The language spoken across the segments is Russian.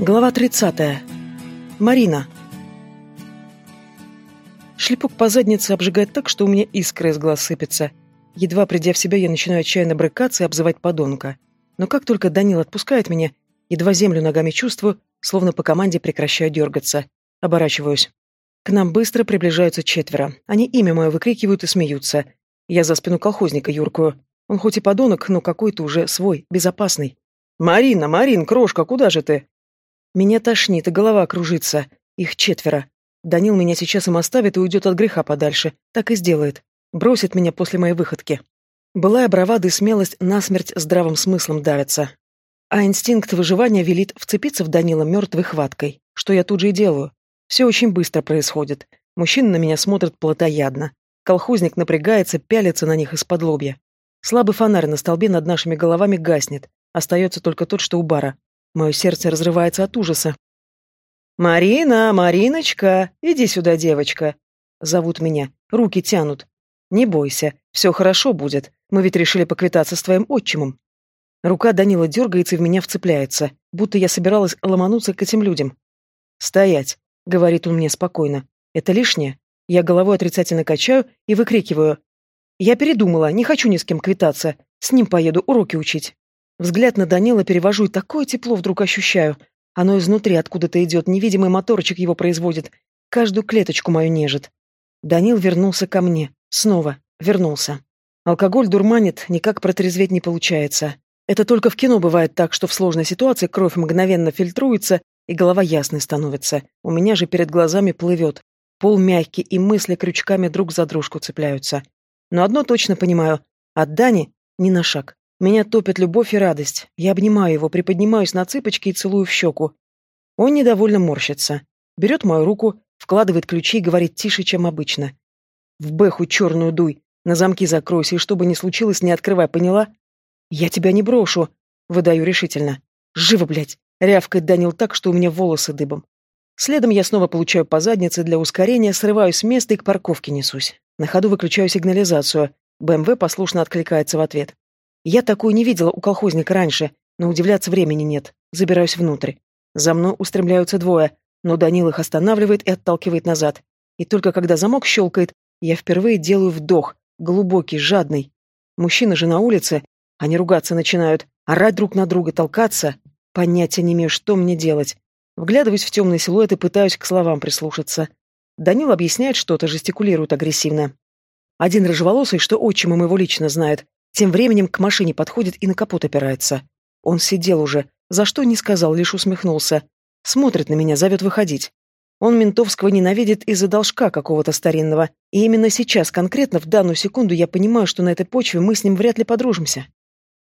Глава 30. Марина. Шлепок по заднице обжигает так, что у меня искры из глаз сыпятся. Едва придя в себя, я начинаю отчаянно брыкаться и обзывать подонка. Но как только Данил отпускает меня, едва землю ногами чувствую, словно по команде прекращаю дергаться. Оборачиваюсь. К нам быстро приближаются четверо. Они имя мое выкрикивают и смеются. Я за спину колхозника юркую. Он хоть и подонок, но какой-то уже свой, безопасный. «Марина, Марин, крошка, куда же ты?» Меня тошнит, и голова кружится. Их четверо. Данил меня сейчас им оставит и уйдет от греха подальше. Так и сделает. Бросит меня после моей выходки. Былая бравада и смелость насмерть здравым смыслом давятся. А инстинкт выживания велит вцепиться в Данила мертвой хваткой, что я тут же и делаю. Все очень быстро происходит. Мужчины на меня смотрят плотоядно. Колхозник напрягается, пялится на них из-под лобья. Слабый фонарь на столбе над нашими головами гаснет. Остается только тот, что у бара. Мое сердце разрывается от ужаса. «Марина, Мариночка, иди сюда, девочка!» Зовут меня, руки тянут. «Не бойся, все хорошо будет, мы ведь решили поквитаться с твоим отчимом». Рука Данила дергается и в меня вцепляется, будто я собиралась ломануться к этим людям. «Стоять!» — говорит он мне спокойно. «Это лишнее?» Я головой отрицательно качаю и выкрикиваю. «Я передумала, не хочу ни с кем квитаться. С ним поеду уроки учить». Взгляд на Данила перевожу и такое тепло вдруг ощущаю. Оно изнутри откуда-то идет, невидимый моторчик его производит. Каждую клеточку мою нежит. Данил вернулся ко мне. Снова. Вернулся. Алкоголь дурманит, никак протрезветь не получается. Это только в кино бывает так, что в сложной ситуации кровь мгновенно фильтруется, и голова ясной становится. У меня же перед глазами плывет. Пол мягкий, и мысли крючками друг за дружку цепляются. Но одно точно понимаю. От Дани ни на шаг. Меня топит любовь и радость. Я обнимаю его, приподнимаюсь на цыпочки и целую в щеку. Он недовольно морщится. Берет мою руку, вкладывает ключи и говорит тише, чем обычно. «В бэху черную дуй, на замки закройся, и что бы ни случилось, не открывай, поняла?» «Я тебя не брошу», — выдаю решительно. «Живо, блядь!» — рявкает Данил так, что у меня волосы дыбом. Следом я снова получаю по заднице для ускорения, срываюсь с места и к парковке несусь. На ходу выключаю сигнализацию. БМВ послушно откликается в ответ. Я такую не видела у колхозника раньше, но удивляться времени нет. Забираюсь внутрь. За мной устремляются двое, но Данил их останавливает и отталкивает назад. И только когда замок щелкает, я впервые делаю вдох, глубокий, жадный. Мужчины же на улице, они ругаться начинают, орать друг на друга, толкаться. Понятия не имею, что мне делать. Вглядываюсь в темный силуэт и пытаюсь к словам прислушаться. Данил объясняет что-то, жестикулирует агрессивно. Один рыжеволосый, что отчимом его лично знает, тем временем к машине подходит и на капот опирается. Он сидел уже, за что не сказал, лишь усмехнулся. Смотрит на меня, зовет выходить. Он ментовского ненавидит из-за должка какого-то старинного, и именно сейчас, конкретно в данную секунду, я понимаю, что на этой почве мы с ним вряд ли подружимся.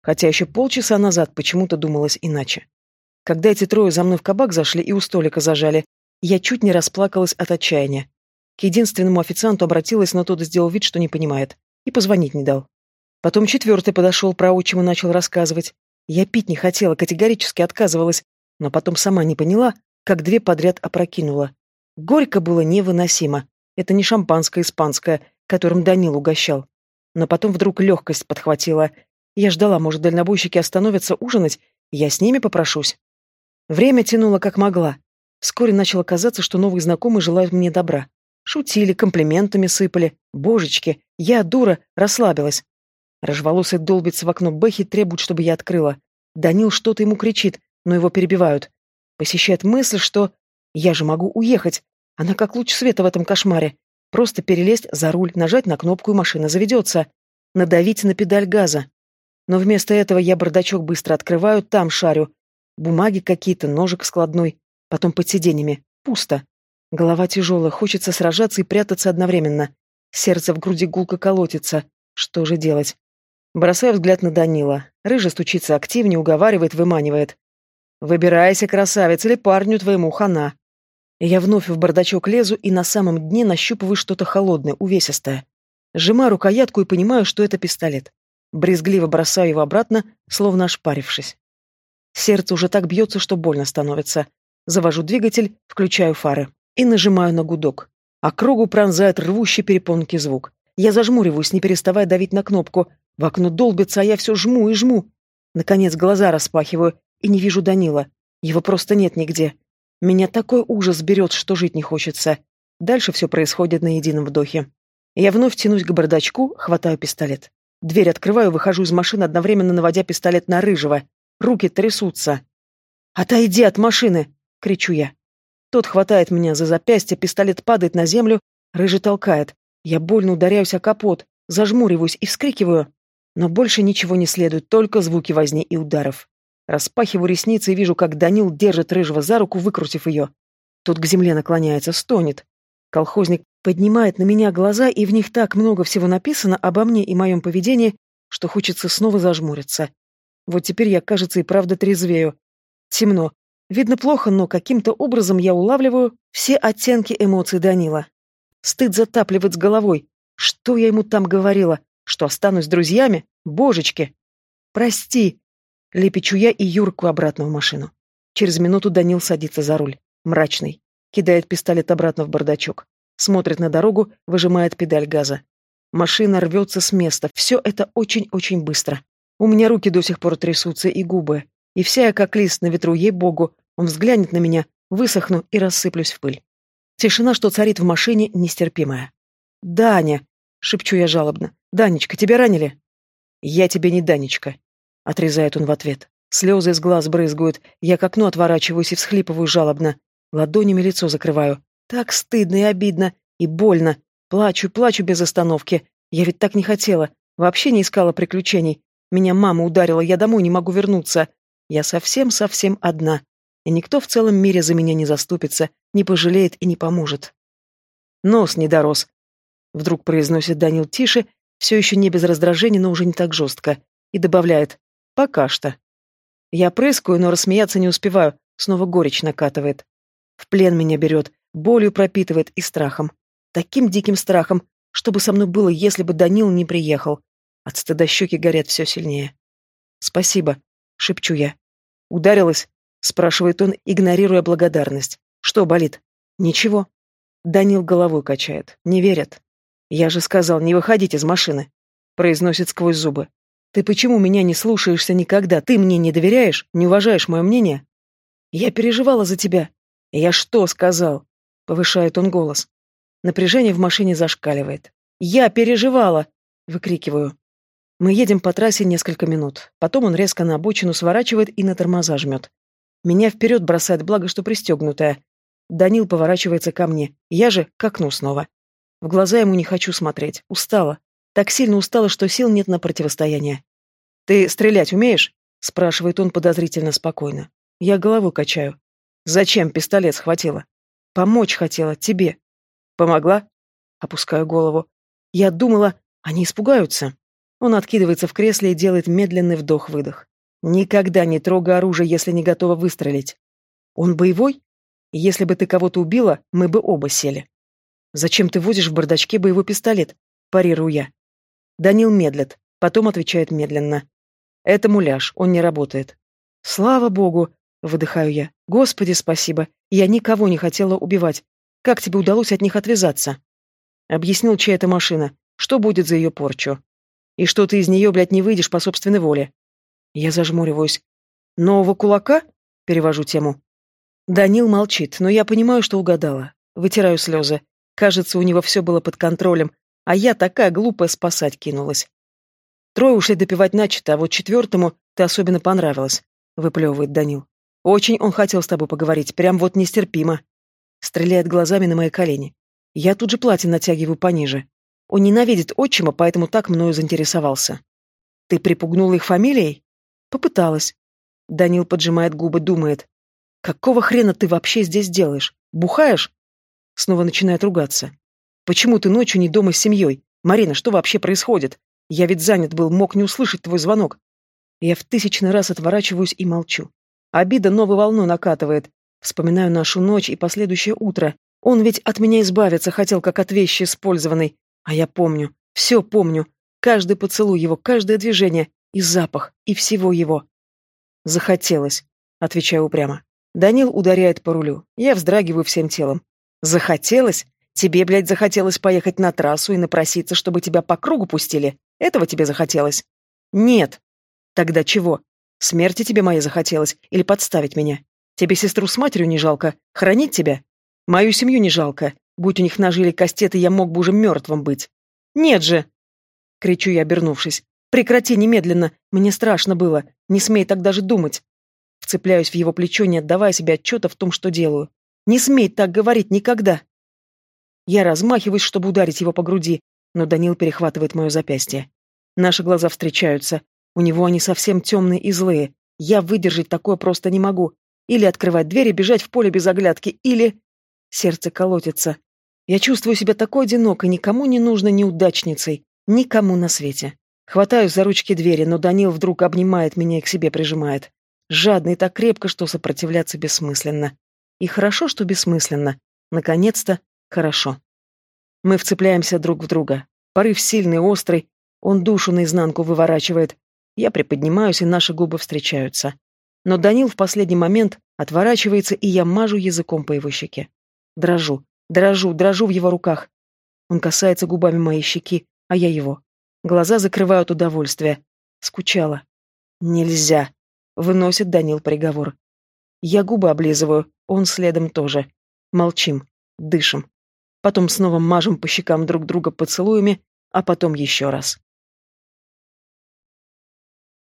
Хотя еще полчаса назад почему-то думалось иначе. Когда эти трое за мной в кабак зашли и у столика зажали, я чуть не расплакалась от отчаяния. К единственному официанту обратилась, но тот сделал вид, что не понимает, и позвонить не дал. Потом четвертый подошел, про отчима начал рассказывать. Я пить не хотела, категорически отказывалась, но потом сама не поняла, как две подряд опрокинула. Горько было невыносимо. Это не шампанское испанское, которым Данил угощал. Но потом вдруг легкость подхватила. Я ждала, может, дальнобойщики остановятся ужинать, я с ними попрошусь. Время тянуло как могла. Вскоре начало казаться, что новые знакомые желают мне добра. Шутили, комплиментами сыпали. Божечки, я, дура, расслабилась. Рыжеволосый долбится в окно Бэхи, требует, чтобы я открыла. Данил что-то ему кричит, но его перебивают. Посещает мысль, что я же могу уехать. Она как луч света в этом кошмаре. Просто перелезть за руль, нажать на кнопку, и машина заведется. Надавить на педаль газа. Но вместо этого я бардачок быстро открываю, там шарю. Бумаги какие-то, ножик складной. Потом под сиденьями. Пусто. Голова тяжелая, хочется сражаться и прятаться одновременно. Сердце в груди гулко колотится. Что же делать? Бросаю взгляд на Данила. Рыжий стучится активнее, уговаривает, выманивает. «Выбирайся, красавец, или парню твоему хана». Я вновь в бардачок лезу и на самом дне нащупываю что-то холодное, увесистое. Сжимаю рукоятку и понимаю, что это пистолет. Брезгливо бросаю его обратно, словно ошпарившись. Сердце уже так бьется, что больно становится. Завожу двигатель, включаю фары и нажимаю на гудок. А кругу пронзает рвущий перепонки звук. Я зажмуриваюсь, не переставая давить на кнопку, в окно долбится, а я все жму и жму. Наконец глаза распахиваю и не вижу Данила. Его просто нет нигде. Меня такой ужас берет, что жить не хочется. Дальше все происходит на едином вдохе. Я вновь тянусь к бардачку, хватаю пистолет. Дверь открываю, выхожу из машины, одновременно наводя пистолет на Рыжего. Руки трясутся. «Отойди от машины!» — кричу я. Тот хватает меня за запястье, пистолет падает на землю, Рыжий толкает. Я больно ударяюсь о капот, зажмуриваюсь и вскрикиваю. Но больше ничего не следует, только звуки возни и ударов. Распахиваю ресницы и вижу, как Данил держит Рыжего за руку, выкрутив ее. Тот к земле наклоняется, стонет. Колхозник поднимает на меня глаза, и в них так много всего написано обо мне и моем поведении, что хочется снова зажмуриться. Вот теперь я, кажется, и правда трезвею. Темно. Видно плохо, но каким-то образом я улавливаю все оттенки эмоций Данила. Стыд затапливает с головой. Что я ему там говорила? Что останусь с друзьями? Божечки! Прости! Лепечу я и Юрку обратно в машину. Через минуту Данил садится за руль. Мрачный кидает пистолет обратно в бардачок, смотрит на дорогу, выжимает педаль газа. Машина рвется с места, все это очень-очень быстро. У меня руки до сих пор трясутся и губы, и вся я как лист на ветру, ей-богу, он взглянет на меня, высохну и рассыплюсь в пыль. Тишина, что царит в машине, нестерпимая. «Даня!» — шепчу я жалобно. «Данечка, тебя ранили?» «Я тебе не Данечка», — отрезает он в ответ. Слезы из глаз брызгают, я к окну отворачиваюсь и всхлипываю жалобно. Ладонями лицо закрываю. Так стыдно и обидно, и больно. Плачу, плачу без остановки. Я ведь так не хотела. Вообще не искала приключений. Меня мама ударила, я домой не могу вернуться. Я совсем-совсем одна. И никто в целом мире за меня не заступится, не пожалеет и не поможет. Нос не дорос. Вдруг произносит Данил тише, все еще не без раздражения, но уже не так жестко. И добавляет «пока что». Я прыскаю, но рассмеяться не успеваю, снова горечь накатывает. В плен меня берет, болью пропитывает и страхом. Таким диким страхом, чтобы со мной было, если бы Данил не приехал. От стыда щеки горят все сильнее. «Спасибо», — шепчу я. «Ударилась?» — спрашивает он, игнорируя благодарность. «Что болит?» «Ничего». Данил головой качает. Не верят. «Я же сказал, не выходить из машины», — произносит сквозь зубы. «Ты почему меня не слушаешься никогда? Ты мне не доверяешь? Не уважаешь мое мнение?» «Я переживала за тебя», «Я что сказал?» — повышает он голос. Напряжение в машине зашкаливает. «Я переживала!» — выкрикиваю. Мы едем по трассе несколько минут. Потом он резко на обочину сворачивает и на тормоза жмет. Меня вперед бросает, благо, что пристегнутая. Данил поворачивается ко мне. Я же к окну снова. В глаза ему не хочу смотреть. Устала. Так сильно устала, что сил нет на противостояние. «Ты стрелять умеешь?» — спрашивает он подозрительно спокойно. Я голову качаю. Зачем пистолет схватила? Помочь хотела, тебе. Помогла? Опускаю голову. Я думала, они испугаются. Он откидывается в кресле и делает медленный вдох-выдох. Никогда не трогай оружие, если не готова выстрелить. Он боевой? Если бы ты кого-то убила, мы бы оба сели. Зачем ты возишь в бардачке боевой пистолет? Парирую я. Данил медлит, потом отвечает медленно. Это муляж, он не работает. Слава богу, Выдыхаю я. Господи, спасибо. Я никого не хотела убивать. Как тебе удалось от них отвязаться? Объяснил, чья это машина. Что будет за ее порчу? И что ты из нее, блядь, не выйдешь по собственной воле? Я зажмуриваюсь. Нового кулака? Перевожу тему. Данил молчит, но я понимаю, что угадала. Вытираю слезы. Кажется, у него все было под контролем, а я такая глупая спасать кинулась. Трое ушли допивать начато, а вот четвертому ты особенно понравилась, выплевывает Данил. Очень он хотел с тобой поговорить, прям вот нестерпимо. Стреляет глазами на мои колени. Я тут же платье натягиваю пониже. Он ненавидит отчима, поэтому так мною заинтересовался. Ты припугнула их фамилией? Попыталась. Данил поджимает губы, думает. Какого хрена ты вообще здесь делаешь? Бухаешь? Снова начинает ругаться. Почему ты ночью не дома с семьей? Марина, что вообще происходит? Я ведь занят был, мог не услышать твой звонок. Я в тысячный раз отворачиваюсь и молчу. Обида новой волной накатывает. Вспоминаю нашу ночь и последующее утро. Он ведь от меня избавиться хотел, как от вещи использованной. А я помню. Все помню. Каждый поцелуй его, каждое движение. И запах, и всего его. Захотелось. Отвечаю упрямо. Данил ударяет по рулю. Я вздрагиваю всем телом. Захотелось? Тебе, блядь, захотелось поехать на трассу и напроситься, чтобы тебя по кругу пустили? Этого тебе захотелось? Нет. Тогда чего? Смерти тебе моей захотелось или подставить меня? Тебе сестру с матерью не жалко? Хранить тебя? Мою семью не жалко. Будь у них ножи или кастеты, я мог бы уже мертвым быть. Нет же!» Кричу я, обернувшись. «Прекрати немедленно! Мне страшно было! Не смей так даже думать!» Вцепляюсь в его плечо, не отдавая себе отчета в том, что делаю. «Не смей так говорить никогда!» Я размахиваюсь, чтобы ударить его по груди, но Данил перехватывает мое запястье. Наши глаза встречаются. У него они совсем темные и злые. Я выдержать такое просто не могу. Или открывать дверь и бежать в поле без оглядки, или... Сердце колотится. Я чувствую себя такой одинокой, никому не нужно неудачницей. Никому на свете. Хватаюсь за ручки двери, но Данил вдруг обнимает меня и к себе прижимает. Жадно и так крепко, что сопротивляться бессмысленно. И хорошо, что бессмысленно. Наконец-то хорошо. Мы вцепляемся друг в друга. Порыв сильный, острый. Он душу наизнанку выворачивает. Я приподнимаюсь, и наши губы встречаются. Но Данил в последний момент отворачивается, и я мажу языком по его щеке. Дрожу, дрожу, дрожу в его руках. Он касается губами моей щеки, а я его. Глаза закрывают удовольствие. Скучала. Нельзя. Выносит Данил приговор. Я губы облизываю, он следом тоже. Молчим, дышим. Потом снова мажем по щекам друг друга поцелуями, а потом еще раз.